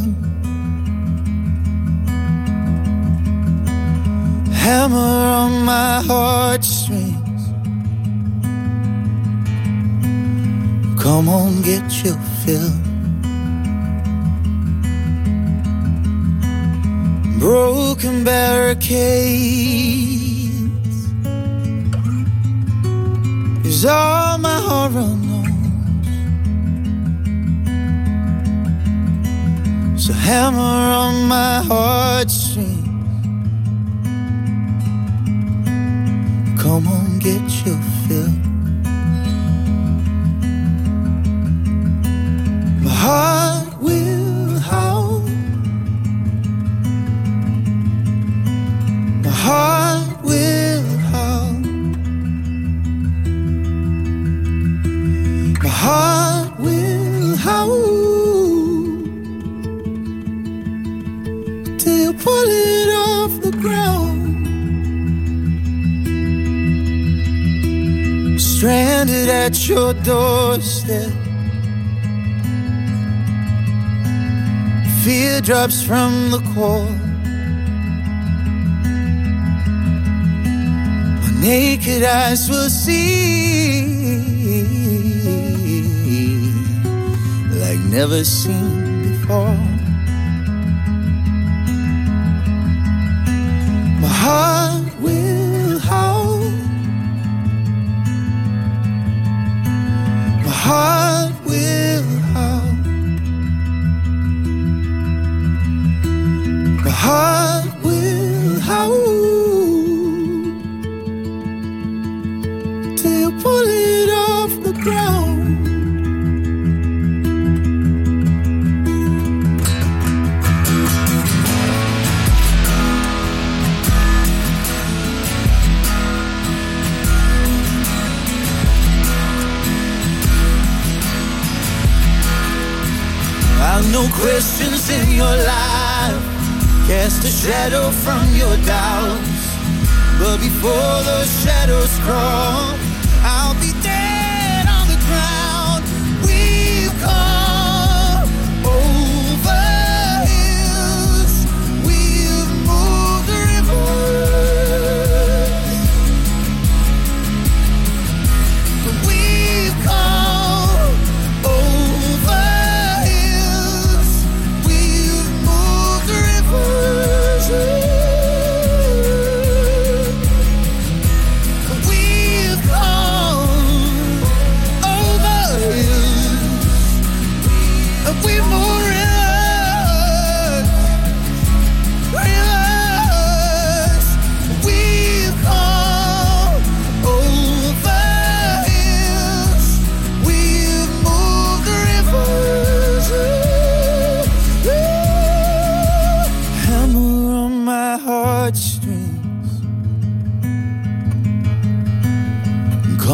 Hammer on my heartstrings. Come on, get your fill. Broken barricades all my horror knows. So hammer on my heartstrings. Come on, get your fill. My heart at your doorstep. Fear drops from the core. My naked eyes will see like never seen before. My heart heart no questions in your life. Cast a shadow from your doubts. But before those shadows crawl, I'll be dead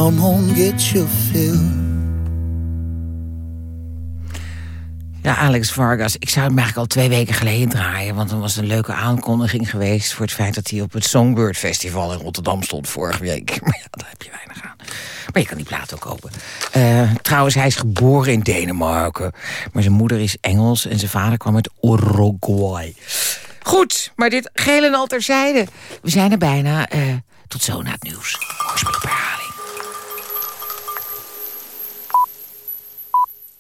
Come get your fill. Ja, Alex Vargas. Ik zou hem eigenlijk al twee weken geleden draaien... want dan was een leuke aankondiging geweest... voor het feit dat hij op het Songbird Festival in Rotterdam stond vorige week. <laughs> Maar ja, daar heb je weinig aan. Maar je kan die plaat ook kopen. Eh, trouwens, hij is geboren in Denemarken. Maar zijn moeder is Engels en zijn vader kwam uit Uruguay. Goed, maar dit geheel en al terzijde. We zijn er bijna. eh, tot zo na het nieuws.